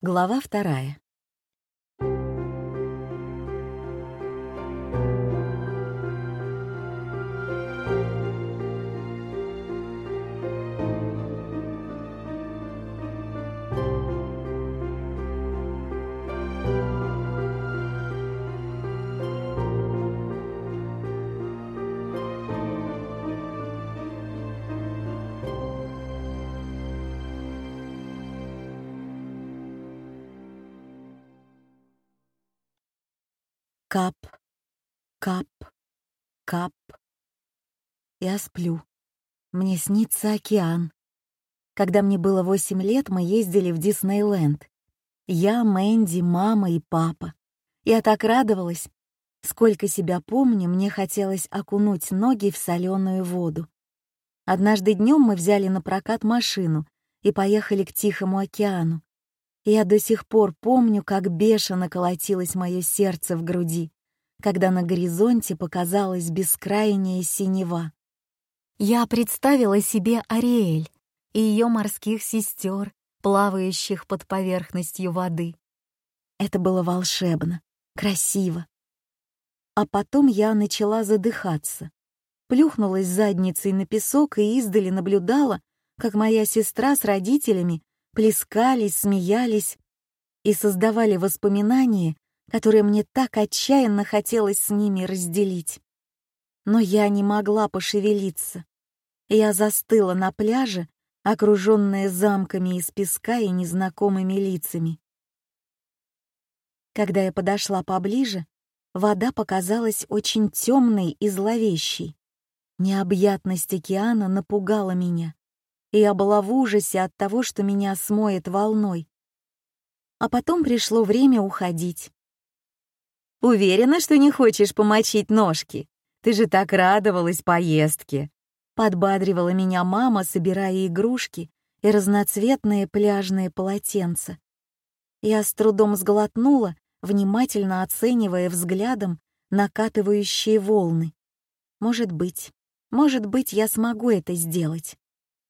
Глава вторая. Кап, кап, кап. Я сплю. Мне снится океан. Когда мне было восемь лет, мы ездили в Диснейленд. Я, Мэнди, мама и папа. Я так радовалась. Сколько себя помню, мне хотелось окунуть ноги в соленую воду. Однажды днем мы взяли на прокат машину и поехали к Тихому океану. Я до сих пор помню, как бешено колотилось мое сердце в груди, когда на горизонте показалась бескрайняя синева. Я представила себе Ариэль и ее морских сестер, плавающих под поверхностью воды. Это было волшебно, красиво. А потом я начала задыхаться, плюхнулась задницей на песок и издали наблюдала, как моя сестра с родителями плескались, смеялись и создавали воспоминания, которые мне так отчаянно хотелось с ними разделить. Но я не могла пошевелиться. Я застыла на пляже, окруженная замками из песка и незнакомыми лицами. Когда я подошла поближе, вода показалась очень темной и зловещей. Необъятность океана напугала меня и я была в ужасе от того, что меня смоет волной. А потом пришло время уходить. «Уверена, что не хочешь помочить ножки? Ты же так радовалась поездке!» Подбадривала меня мама, собирая игрушки и разноцветные пляжные полотенца. Я с трудом сглотнула, внимательно оценивая взглядом накатывающие волны. Может быть, может быть, я смогу это сделать.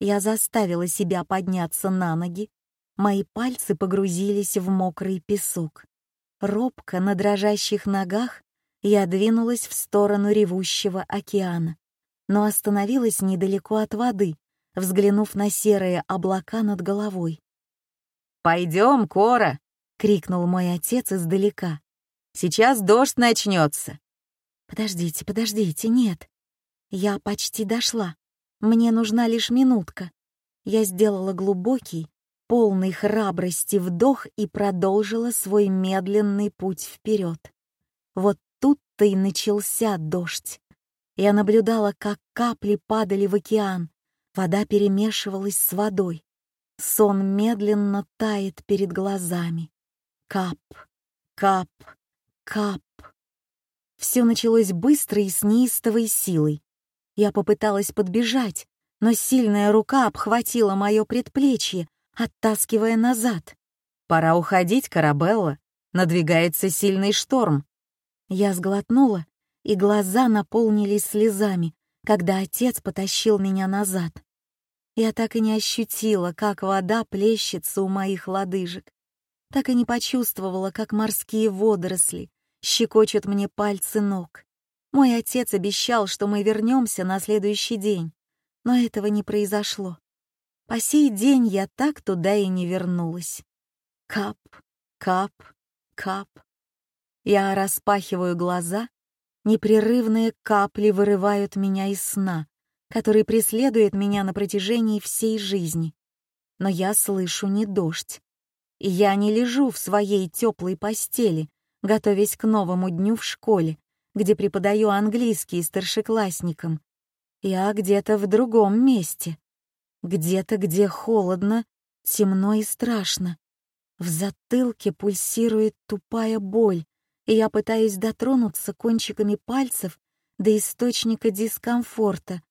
Я заставила себя подняться на ноги. Мои пальцы погрузились в мокрый песок. Робко на дрожащих ногах я двинулась в сторону ревущего океана, но остановилась недалеко от воды, взглянув на серые облака над головой. «Пойдем, Кора!» — крикнул мой отец издалека. «Сейчас дождь начнется!» «Подождите, подождите, нет!» Я почти дошла. Мне нужна лишь минутка. Я сделала глубокий, полный храбрости вдох и продолжила свой медленный путь вперед. Вот тут-то и начался дождь. Я наблюдала, как капли падали в океан, вода перемешивалась с водой. Сон медленно тает перед глазами. Кап, кап, кап. Все началось быстро и с неистовой силой. Я попыталась подбежать, но сильная рука обхватила мое предплечье, оттаскивая назад. «Пора уходить, Карабелла. Надвигается сильный шторм». Я сглотнула, и глаза наполнились слезами, когда отец потащил меня назад. Я так и не ощутила, как вода плещется у моих лодыжек. Так и не почувствовала, как морские водоросли щекочут мне пальцы ног. Мой отец обещал, что мы вернемся на следующий день, но этого не произошло. По сей день я так туда и не вернулась. Кап, кап, кап. Я распахиваю глаза, непрерывные капли вырывают меня из сна, который преследует меня на протяжении всей жизни. Но я слышу не дождь. И я не лежу в своей теплой постели, готовясь к новому дню в школе, где преподаю английский старшеклассникам. Я где-то в другом месте. Где-то, где холодно, темно и страшно. В затылке пульсирует тупая боль, и я пытаюсь дотронуться кончиками пальцев до источника дискомфорта.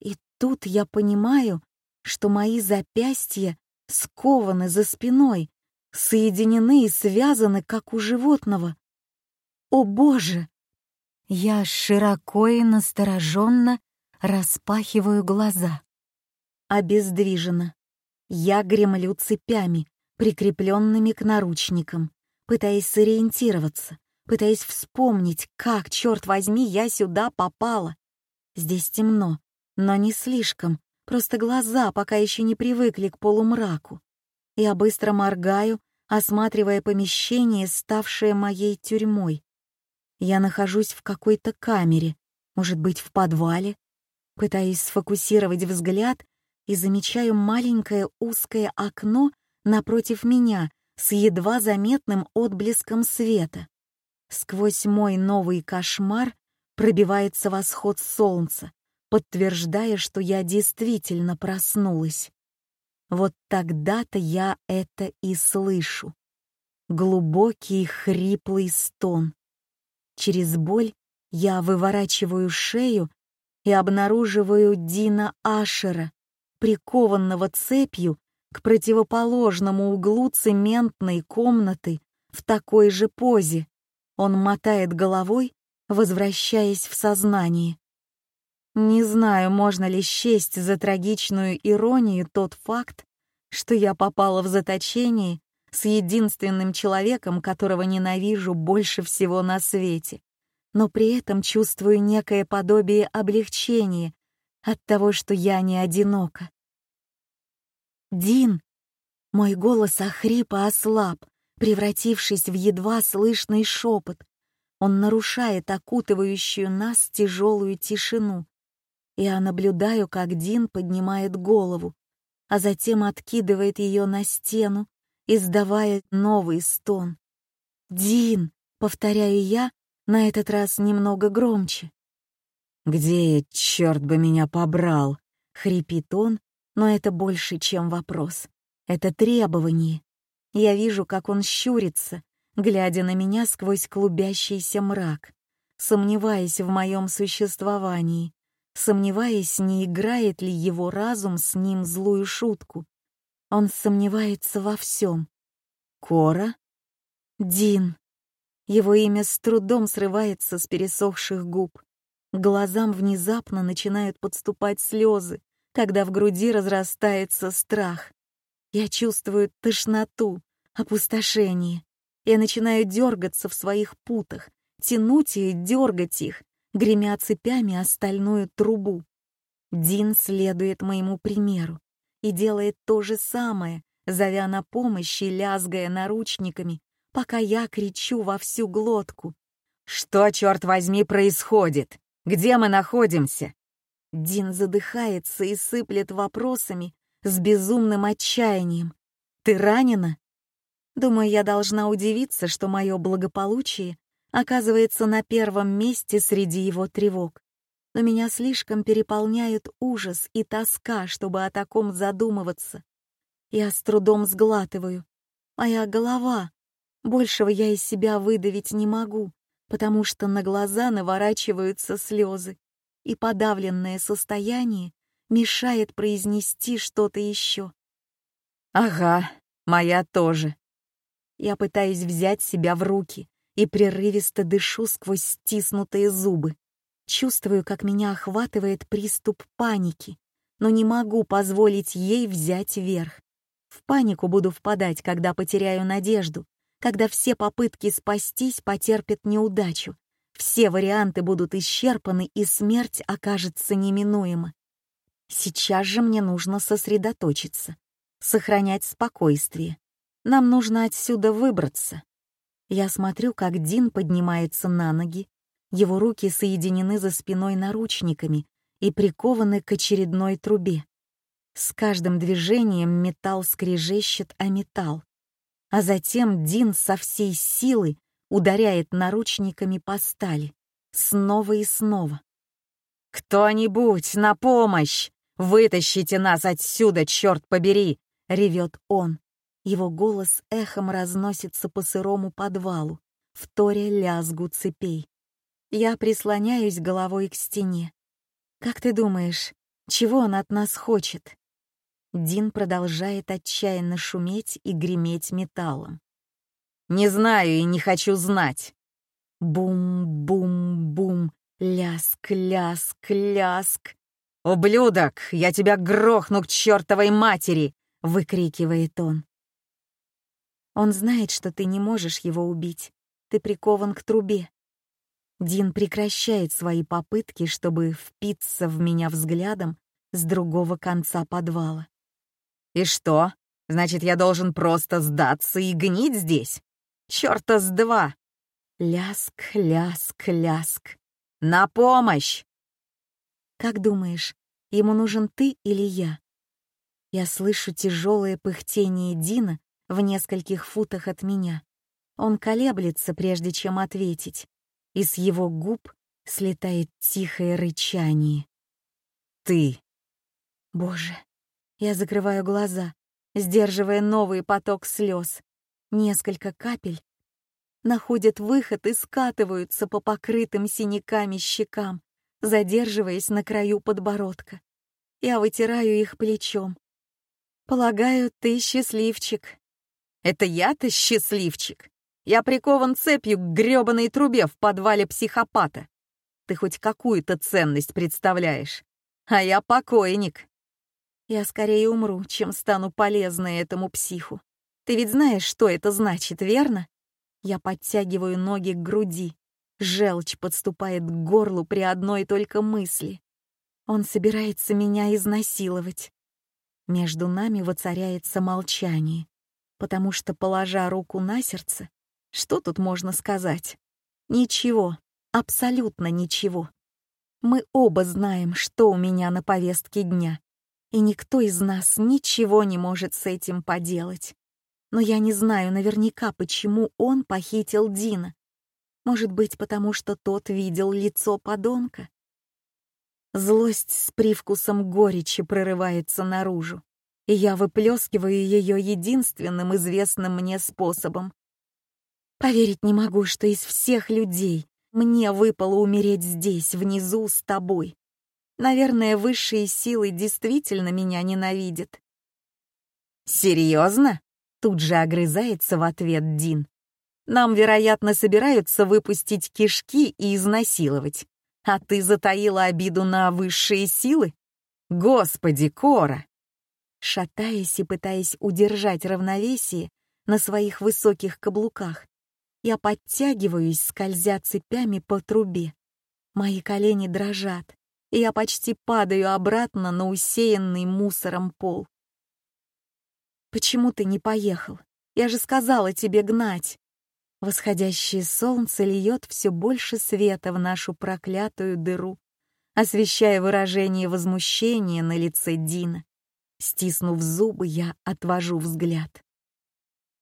И тут я понимаю, что мои запястья скованы за спиной, соединены и связаны, как у животного. О боже! Я широко и настороженно распахиваю глаза. Обездвижена. Я гремлю цепями, прикрепленными к наручникам, пытаясь сориентироваться, пытаясь вспомнить, как, черт возьми, я сюда попала. Здесь темно, но не слишком, просто глаза пока еще не привыкли к полумраку. Я быстро моргаю, осматривая помещение, ставшее моей тюрьмой. Я нахожусь в какой-то камере, может быть, в подвале. Пытаюсь сфокусировать взгляд и замечаю маленькое узкое окно напротив меня с едва заметным отблеском света. Сквозь мой новый кошмар пробивается восход солнца, подтверждая, что я действительно проснулась. Вот тогда-то я это и слышу. Глубокий хриплый стон. Через боль я выворачиваю шею и обнаруживаю Дина Ашера, прикованного цепью к противоположному углу цементной комнаты в такой же позе. Он мотает головой, возвращаясь в сознание. Не знаю, можно ли счесть за трагичную иронию тот факт, что я попала в заточение с единственным человеком, которого ненавижу больше всего на свете, но при этом чувствую некое подобие облегчения от того, что я не одинока. «Дин!» Мой голос охрип и ослаб, превратившись в едва слышный шепот. Он нарушает окутывающую нас тяжелую тишину. Я наблюдаю, как Дин поднимает голову, а затем откидывает ее на стену, издавая новый стон. «Дин!» — повторяю я, на этот раз немного громче. «Где я, черт бы меня побрал?» — хрипит он, но это больше, чем вопрос. Это требование. Я вижу, как он щурится, глядя на меня сквозь клубящийся мрак, сомневаясь в моем существовании, сомневаясь, не играет ли его разум с ним злую шутку. Он сомневается во всем. Кора? Дин. Его имя с трудом срывается с пересохших губ. Глазам внезапно начинают подступать слезы, когда в груди разрастается страх. Я чувствую тошноту, опустошение. Я начинаю дергаться в своих путах, тянуть и дергать их, гремя цепями остальную трубу. Дин следует моему примеру и делает то же самое, зовя на помощь и лязгая наручниками, пока я кричу во всю глотку. «Что, черт возьми, происходит? Где мы находимся?» Дин задыхается и сыплет вопросами с безумным отчаянием. «Ты ранена?» Думаю, я должна удивиться, что мое благополучие оказывается на первом месте среди его тревог. Но меня слишком переполняют ужас и тоска, чтобы о таком задумываться. Я с трудом сглатываю. Моя голова. Большего я из себя выдавить не могу, потому что на глаза наворачиваются слезы, и подавленное состояние мешает произнести что-то еще. «Ага, моя тоже». Я пытаюсь взять себя в руки, и прерывисто дышу сквозь стиснутые зубы. Чувствую, как меня охватывает приступ паники, но не могу позволить ей взять верх. В панику буду впадать, когда потеряю надежду, когда все попытки спастись потерпят неудачу, все варианты будут исчерпаны и смерть окажется неминуема. Сейчас же мне нужно сосредоточиться, сохранять спокойствие. Нам нужно отсюда выбраться. Я смотрю, как Дин поднимается на ноги, его руки соединены за спиной наручниками и прикованы к очередной трубе. С каждым движением металл скрежещет о металл, а затем Дин со всей силы ударяет наручниками по стали, снова и снова. «Кто-нибудь, на помощь! Вытащите нас отсюда, черт побери!» — ревет он. Его голос эхом разносится по сырому подвалу, вторя лязгу цепей. Я прислоняюсь головой к стене. «Как ты думаешь, чего он от нас хочет?» Дин продолжает отчаянно шуметь и греметь металлом. «Не знаю и не хочу знать». Бум-бум-бум, ляск, ляск, ляск. «Ублюдок, я тебя грохну к чертовой матери!» — выкрикивает он. Он знает, что ты не можешь его убить. Ты прикован к трубе. Дин прекращает свои попытки, чтобы впиться в меня взглядом с другого конца подвала. «И что? Значит, я должен просто сдаться и гнить здесь? Чёрта с два!» Ляск, ляск, ляск. «На помощь!» «Как думаешь, ему нужен ты или я?» Я слышу тяжелое пыхтение Дина в нескольких футах от меня. Он колеблется, прежде чем ответить, и с его губ слетает тихое рычание. «Ты!» Боже, я закрываю глаза, сдерживая новый поток слез. Несколько капель находят выход и скатываются по покрытым синяками щекам, задерживаясь на краю подбородка. Я вытираю их плечом. Полагаю, ты счастливчик. Это я-то счастливчик. Я прикован цепью к грёбаной трубе в подвале психопата. Ты хоть какую-то ценность представляешь. А я покойник. Я скорее умру, чем стану полезной этому психу. Ты ведь знаешь, что это значит, верно? Я подтягиваю ноги к груди. Желчь подступает к горлу при одной только мысли. Он собирается меня изнасиловать. Между нами воцаряется молчание, потому что, положа руку на сердце, что тут можно сказать? Ничего, абсолютно ничего. Мы оба знаем, что у меня на повестке дня, и никто из нас ничего не может с этим поделать. Но я не знаю наверняка, почему он похитил Дина. Может быть, потому что тот видел лицо подонка? Злость с привкусом горечи прорывается наружу, и я выплескиваю ее единственным известным мне способом. Поверить не могу, что из всех людей мне выпало умереть здесь, внизу, с тобой. Наверное, высшие силы действительно меня ненавидят. «Серьезно?» — тут же огрызается в ответ Дин. «Нам, вероятно, собираются выпустить кишки и изнасиловать. А ты затаила обиду на высшие силы? Господи, Кора!» Шатаясь и пытаясь удержать равновесие на своих высоких каблуках, я подтягиваюсь, скользя цепями по трубе. Мои колени дрожат, и я почти падаю обратно на усеянный мусором пол. «Почему ты не поехал? Я же сказала тебе гнать!» Восходящее солнце льет все больше света в нашу проклятую дыру, освещая выражение возмущения на лице Дина. Стиснув зубы, я отвожу взгляд.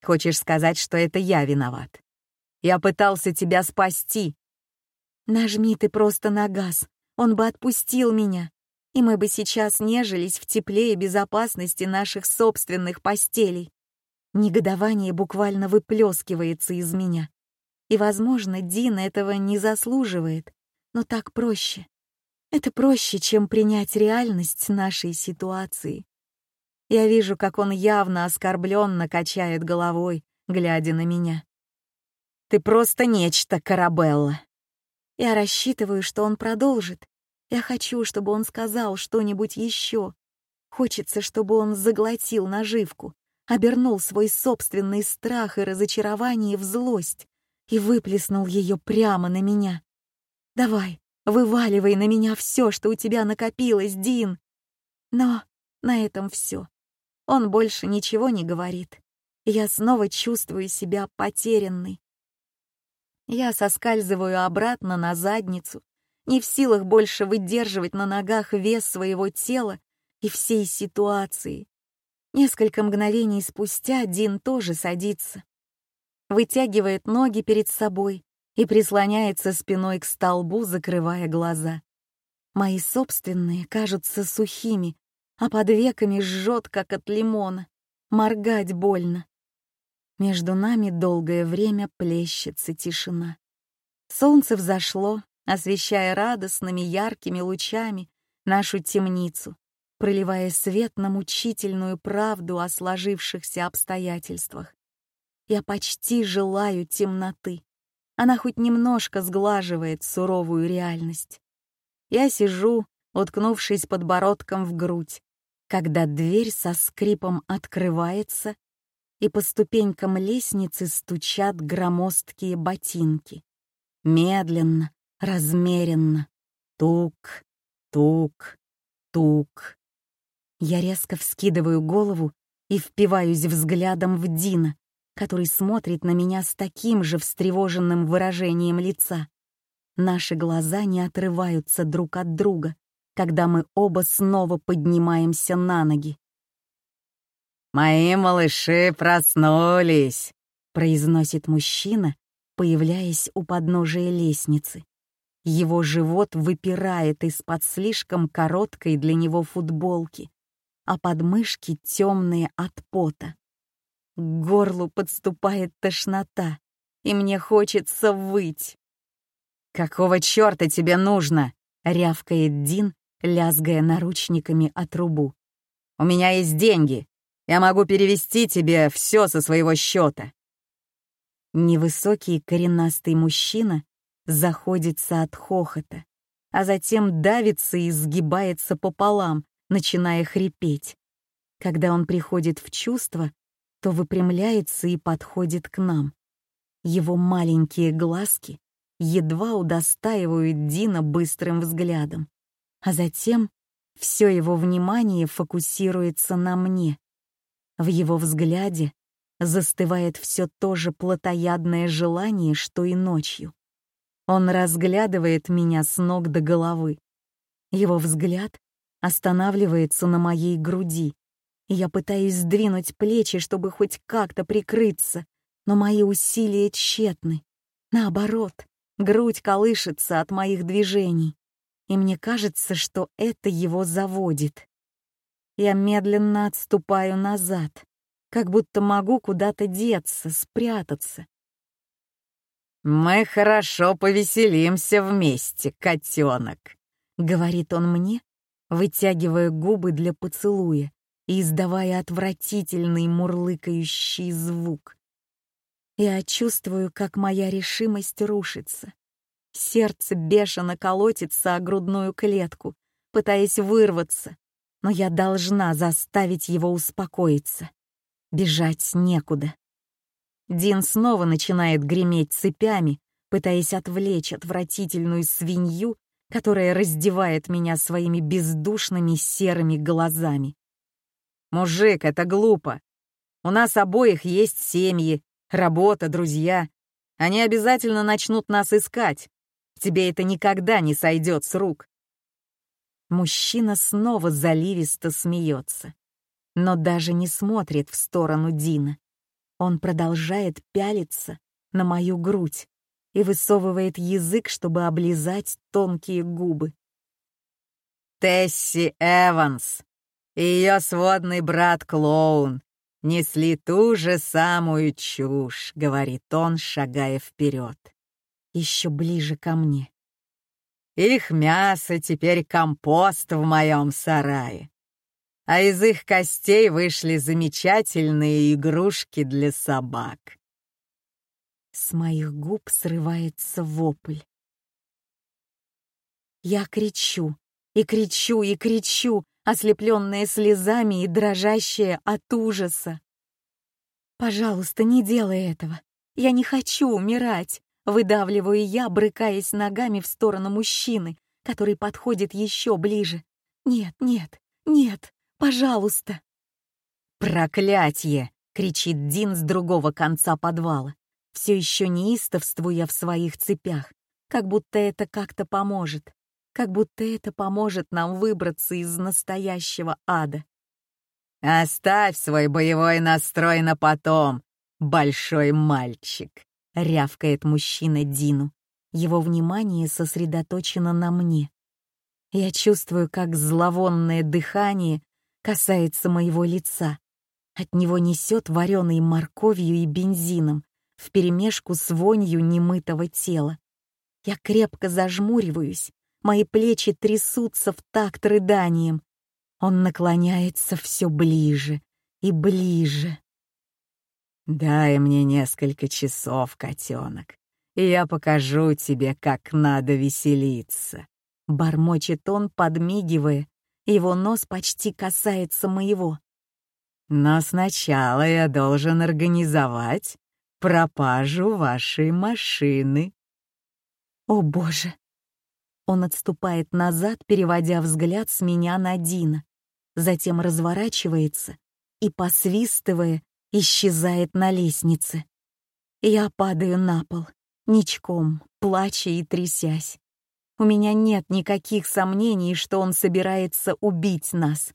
«Хочешь сказать, что это я виноват? Я пытался тебя спасти!» «Нажми ты просто на газ, он бы отпустил меня, и мы бы сейчас нежились в тепле и безопасности наших собственных постелей. Негодование буквально выплескивается из меня. И, возможно, Дин этого не заслуживает, но так проще. Это проще, чем принять реальность нашей ситуации. Я вижу, как он явно оскорбленно качает головой, глядя на меня. «Ты просто нечто, Карабелла!» Я рассчитываю, что он продолжит. Я хочу, чтобы он сказал что-нибудь еще. Хочется, чтобы он заглотил наживку, обернул свой собственный страх и разочарование в злость и выплеснул ее прямо на меня. «Давай, вываливай на меня все, что у тебя накопилось, Дин!» Но на этом все. Он больше ничего не говорит. Я снова чувствую себя потерянной. Я соскальзываю обратно на задницу, не в силах больше выдерживать на ногах вес своего тела и всей ситуации. Несколько мгновений спустя Дин тоже садится. Вытягивает ноги перед собой и прислоняется спиной к столбу, закрывая глаза. Мои собственные кажутся сухими, а под веками жжет, как от лимона. Моргать больно. Между нами долгое время плещется тишина. Солнце взошло, освещая радостными яркими лучами нашу темницу, проливая свет на мучительную правду о сложившихся обстоятельствах. Я почти желаю темноты. Она хоть немножко сглаживает суровую реальность. Я сижу, уткнувшись подбородком в грудь, когда дверь со скрипом открывается, и по ступенькам лестницы стучат громоздкие ботинки. Медленно, размеренно. Тук, тук, тук. Я резко вскидываю голову и впиваюсь взглядом в Дина, который смотрит на меня с таким же встревоженным выражением лица. Наши глаза не отрываются друг от друга, когда мы оба снова поднимаемся на ноги. «Мои малыши проснулись», — произносит мужчина, появляясь у подножия лестницы. Его живот выпирает из-под слишком короткой для него футболки, а подмышки темные от пота. К горлу подступает тошнота, и мне хочется выть. «Какого черта тебе нужно?» — рявкает Дин, лязгая наручниками от трубу. «У меня есть деньги. Я могу перевести тебе все со своего счета». Невысокий коренастый мужчина заходится от хохота, а затем давится и сгибается пополам, начиная хрипеть. Когда он приходит в чувство, то выпрямляется и подходит к нам. Его маленькие глазки едва удостаивают Дина быстрым взглядом, а затем все его внимание фокусируется на мне. В его взгляде застывает все то же плотоядное желание, что и ночью. Он разглядывает меня с ног до головы. Его взгляд останавливается на моей груди, я пытаюсь сдвинуть плечи, чтобы хоть как-то прикрыться, но мои усилия тщетны. Наоборот, грудь колышется от моих движений, и мне кажется, что это его заводит. Я медленно отступаю назад, как будто могу куда-то деться, спрятаться. «Мы хорошо повеселимся вместе, котенок», — говорит он мне, вытягивая губы для поцелуя и издавая отвратительный мурлыкающий звук. Я чувствую, как моя решимость рушится. Сердце бешено колотится о грудную клетку, пытаясь вырваться, но я должна заставить его успокоиться. Бежать некуда. Дин снова начинает греметь цепями, пытаясь отвлечь отвратительную свинью, которая раздевает меня своими бездушными серыми глазами. «Мужик, это глупо. У нас обоих есть семьи, работа, друзья. Они обязательно начнут нас искать. Тебе это никогда не сойдет с рук. Мужчина снова заливисто смеется, но даже не смотрит в сторону Дина. Он продолжает пялиться на мою грудь и высовывает язык, чтобы облизать тонкие губы. Тесси Эванс и ее сводный брат Клоун несли ту же самую чушь, говорит он, шагая вперед еще ближе ко мне. Их мясо теперь компост в моем сарае. А из их костей вышли замечательные игрушки для собак. С моих губ срывается вопль. Я кричу, и кричу, и кричу, ослепленная слезами и дрожащая от ужаса. «Пожалуйста, не делай этого. Я не хочу умирать. Выдавливаю я, брыкаясь ногами в сторону мужчины, который подходит еще ближе. «Нет, нет, нет, пожалуйста!» «Проклятье!» — кричит Дин с другого конца подвала, все еще неистовствуя в своих цепях, как будто это как-то поможет, как будто это поможет нам выбраться из настоящего ада. «Оставь свой боевой настрой на потом, большой мальчик!» — рявкает мужчина Дину. Его внимание сосредоточено на мне. Я чувствую, как зловонное дыхание касается моего лица. От него несет вареной морковью и бензином, вперемешку с вонью немытого тела. Я крепко зажмуриваюсь, мои плечи трясутся в такт рыданием. Он наклоняется все ближе и ближе. «Дай мне несколько часов, котенок, и я покажу тебе, как надо веселиться», — бормочет он, подмигивая, его нос почти касается моего. Но сначала я должен организовать пропажу вашей машины. О боже! Он отступает назад, переводя взгляд с меня на Дина, затем разворачивается и, посвистывая, исчезает на лестнице. Я падаю на пол, ничком, плача и трясясь. У меня нет никаких сомнений, что он собирается убить нас.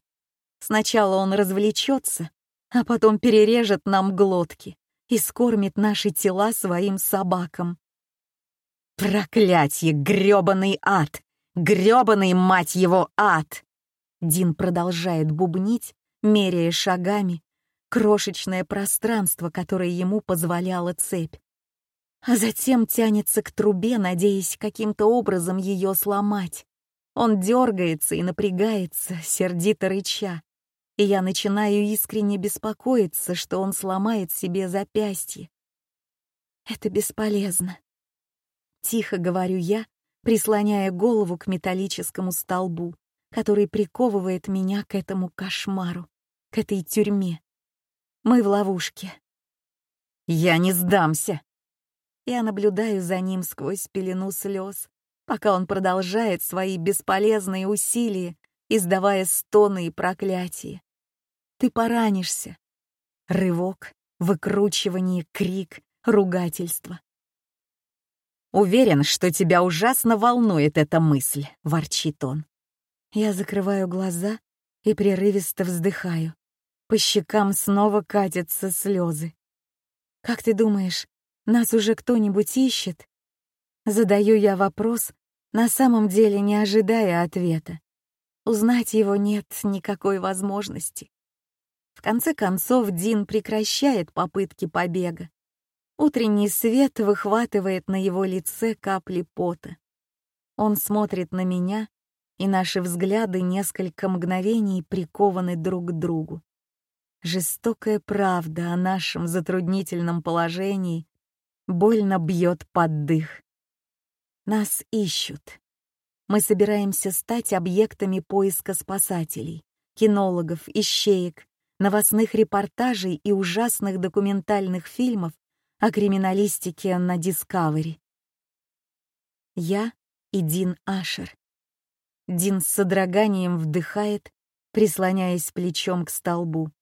Сначала он развлечется, а потом перережет нам глотки и скормит наши тела своим собакам. Проклятье, грёбаный ад! грёбаный, мать его, ад! Дин продолжает бубнить, меряя шагами, крошечное пространство, которое ему позволяла цепь. А затем тянется к трубе, надеясь каким-то образом ее сломать. Он дергается и напрягается, сердито рыча, и я начинаю искренне беспокоиться, что он сломает себе запястье. Это бесполезно. Тихо говорю я, прислоняя голову к металлическому столбу, который приковывает меня к этому кошмару, к этой тюрьме. Мы в ловушке. «Я не сдамся!» Я наблюдаю за ним сквозь пелену слез, пока он продолжает свои бесполезные усилия, издавая стоны и проклятия. Ты поранишься. Рывок, выкручивание, крик, ругательство. «Уверен, что тебя ужасно волнует эта мысль», — ворчит он. Я закрываю глаза и прерывисто вздыхаю. По щекам снова катятся слезы. «Как ты думаешь, нас уже кто-нибудь ищет?» Задаю я вопрос, на самом деле не ожидая ответа. Узнать его нет никакой возможности. В конце концов, Дин прекращает попытки побега. Утренний свет выхватывает на его лице капли пота. Он смотрит на меня, и наши взгляды несколько мгновений прикованы друг к другу. Жестокая правда о нашем затруднительном положении больно бьет под дых. Нас ищут. Мы собираемся стать объектами поиска спасателей, кинологов, ищеек, новостных репортажей и ужасных документальных фильмов о криминалистике на Discovery. Я и Дин Ашер. Дин с содроганием вдыхает, прислоняясь плечом к столбу.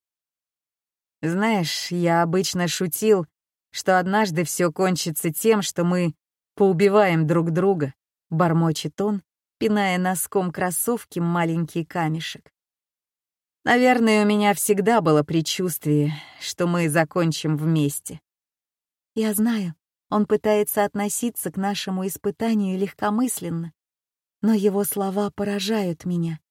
«Знаешь, я обычно шутил, что однажды все кончится тем, что мы поубиваем друг друга», — бормочет он, пиная носком кроссовки маленький камешек. Наверное, у меня всегда было предчувствие, что мы закончим вместе. Я знаю, он пытается относиться к нашему испытанию легкомысленно, но его слова поражают меня.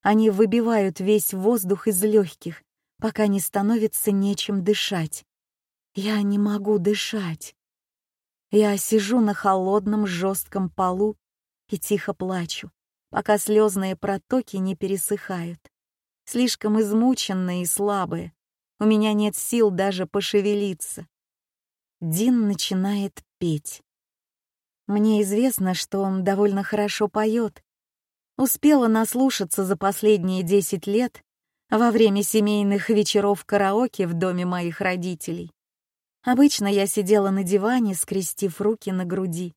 Они выбивают весь воздух из легких, пока не становится нечем дышать. Я не могу дышать. Я сижу на холодном жестком полу и тихо плачу, пока слезные протоки не пересыхают слишком измученная и слабая. У меня нет сил даже пошевелиться. Дин начинает петь. Мне известно, что он довольно хорошо поет. Успела наслушаться за последние десять лет во время семейных вечеров караоке в доме моих родителей. Обычно я сидела на диване, скрестив руки на груди,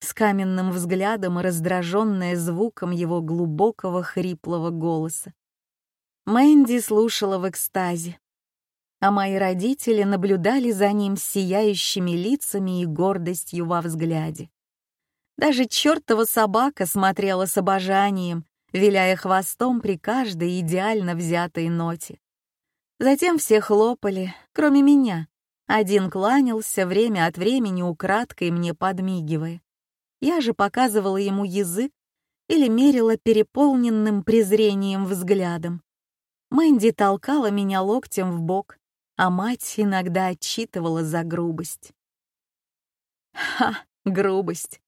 с каменным взглядом и раздраженная звуком его глубокого хриплого голоса. Мэнди слушала в экстазе, а мои родители наблюдали за ним сияющими лицами и гордостью во взгляде. Даже чертова собака смотрела с обожанием, виляя хвостом при каждой идеально взятой ноте. Затем все хлопали, кроме меня. Один кланялся время от времени украдкой мне подмигивая. Я же показывала ему язык или мерила переполненным презрением взглядом. Мэнди толкала меня локтем в бок, а мать иногда отчитывала за грубость. Ха, грубость.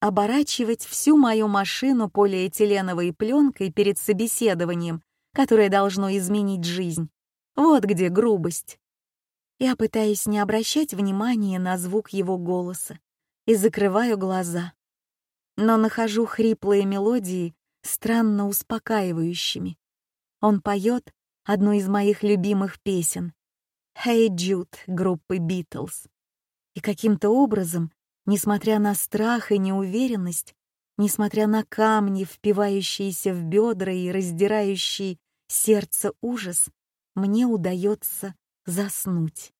Оборачивать всю мою машину полиэтиленовой пленкой перед собеседованием, которое должно изменить жизнь. Вот где грубость. Я пытаюсь не обращать внимания на звук его голоса и закрываю глаза. Но нахожу хриплые мелодии странно успокаивающими. Он поет одну из моих любимых песен «Hey Jude» группы «Битлз». И каким-то образом, несмотря на страх и неуверенность, несмотря на камни, впивающиеся в бедра и раздирающий сердце ужас, мне удается заснуть.